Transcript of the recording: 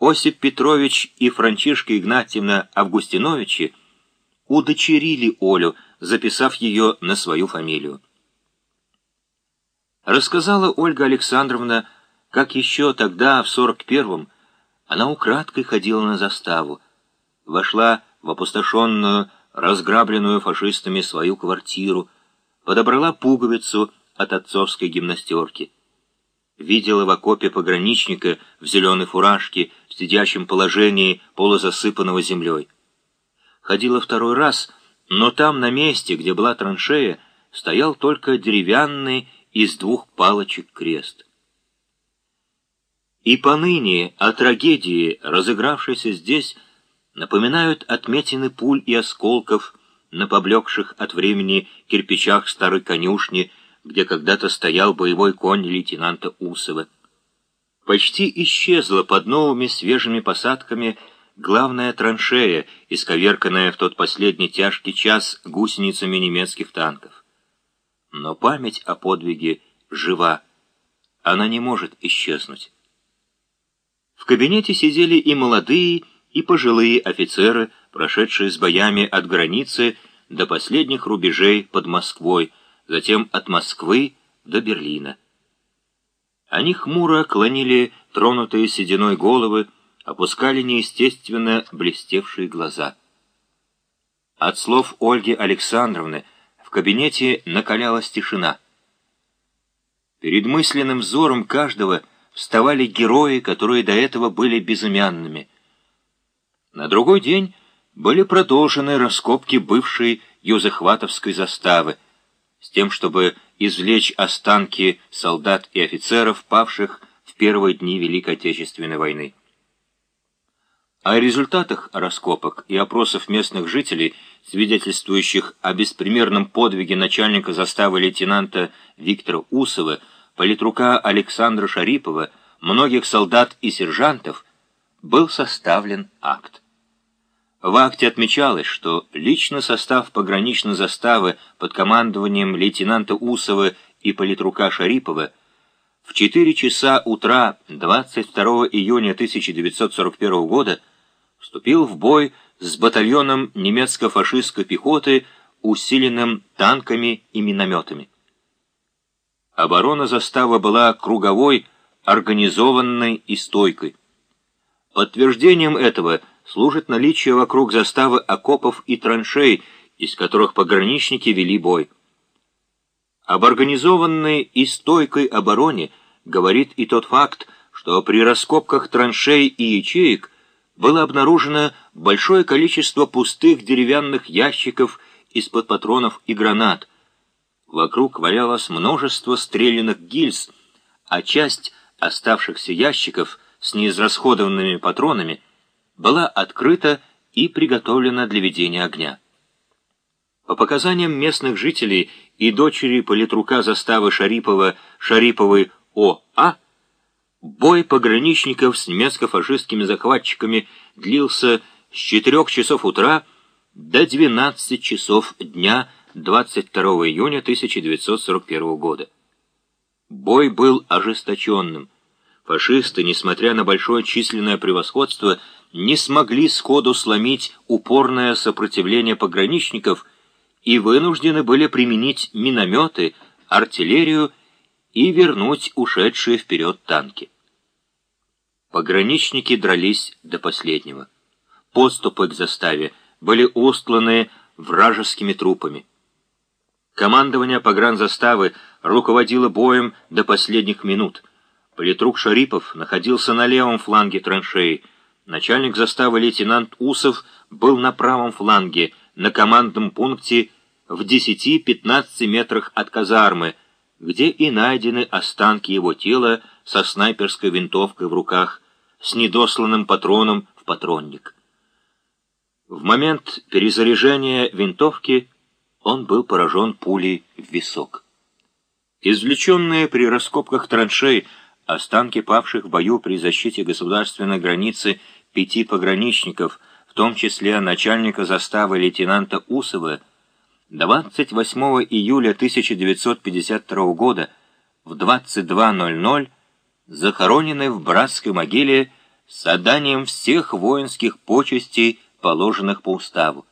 Осип Петрович и Франчишка Игнатьевна Августиновичи удочерили Олю, записав ее на свою фамилию. Рассказала Ольга Александровна, как еще тогда, в сорок первом, она украдкой ходила на заставу, вошла в опустошенную, разграбленную фашистами свою квартиру, подобрала пуговицу от отцовской гимнастерки. Видела в окопе пограничника в зеленой фуражке, в сидящем положении полузасыпанного землей. Ходила второй раз, но там, на месте, где была траншея, стоял только деревянный из двух палочек крест. И поныне о трагедии, разыгравшейся здесь, напоминают отметины пуль и осколков на поблекших от времени кирпичах старой конюшни, где когда-то стоял боевой конь лейтенанта Усова. Почти исчезла под новыми свежими посадками главная траншея, исковерканная в тот последний тяжкий час гусеницами немецких танков. Но память о подвиге жива, она не может исчезнуть. В кабинете сидели и молодые, и пожилые офицеры, прошедшие с боями от границы до последних рубежей под Москвой, затем от Москвы до Берлина. Они хмуро клонили тронутые сединой головы, опускали неестественно блестевшие глаза. От слов Ольги Александровны в кабинете накалялась тишина. Перед мысленным взором каждого вставали герои, которые до этого были безымянными. На другой день были продолжены раскопки бывшей Юзахватовской заставы, с тем, чтобы извлечь останки солдат и офицеров, павших в первые дни Великой Отечественной войны. О результатах раскопок и опросов местных жителей, свидетельствующих о беспримерном подвиге начальника заставы лейтенанта Виктора Усова, политрука Александра Шарипова, многих солдат и сержантов, был составлен акт. В акте отмечалось, что личный состав пограничной заставы под командованием лейтенанта Усова и политрука Шарипова в 4 часа утра 22 июня 1941 года вступил в бой с батальоном немецко-фашистской пехоты, усиленным танками и минометами. Оборона заставы была круговой, организованной и стойкой. Подтверждением этого – служит наличие вокруг заставы окопов и траншей, из которых пограничники вели бой. Об организованной и стойкой обороне говорит и тот факт, что при раскопках траншей и ячеек было обнаружено большое количество пустых деревянных ящиков из-под патронов и гранат. Вокруг валялось множество стрелянных гильз, а часть оставшихся ящиков с неизрасходованными патронами – была открыта и приготовлена для ведения огня. По показаниям местных жителей и дочери политрука заставы Шарипова Шариповой О.А., бой пограничников с немецко-фашистскими захватчиками длился с 4 часов утра до 12 часов дня 22 июня 1941 года. Бой был ожесточенным. Фашисты, несмотря на большое численное превосходство, не смогли сходу сломить упорное сопротивление пограничников и вынуждены были применить минометы, артиллерию и вернуть ушедшие вперед танки. Пограничники дрались до последнего. Поступы к заставе были устланы вражескими трупами. Командование погранзаставы руководило боем до последних минут. Политрук Шарипов находился на левом фланге траншеи, Начальник заставы лейтенант Усов был на правом фланге, на командном пункте в 10-15 метрах от казармы, где и найдены останки его тела со снайперской винтовкой в руках, с недосланным патроном в патронник. В момент перезаряжения винтовки он был поражен пулей в висок. Извлеченные при раскопках траншей останки павших в бою при защите государственной границы пяти пограничников, в том числе начальника заставы лейтенанта Усова, 28 июля 1952 года в 22.00 захоронены в братской могиле с отданием всех воинских почестей, положенных по уставу.